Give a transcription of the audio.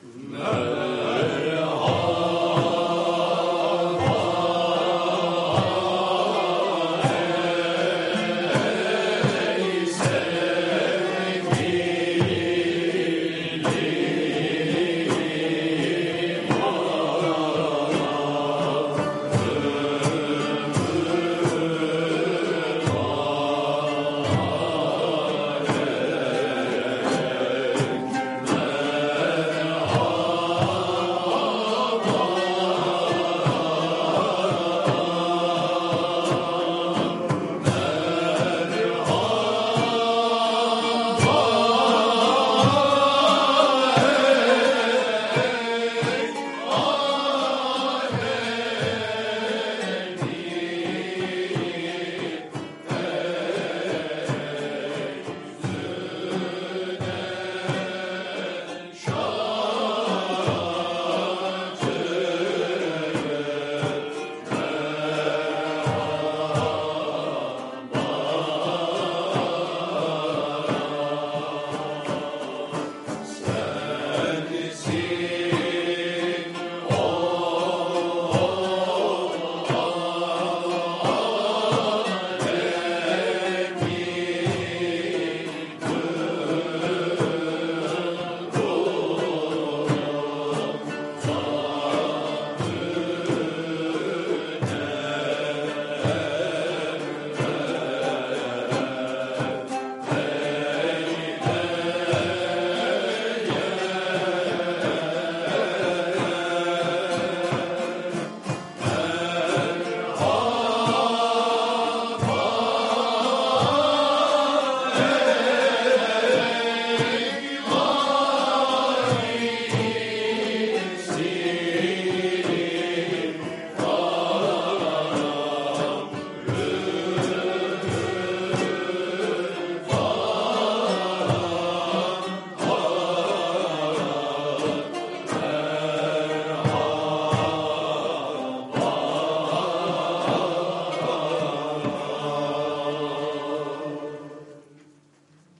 No.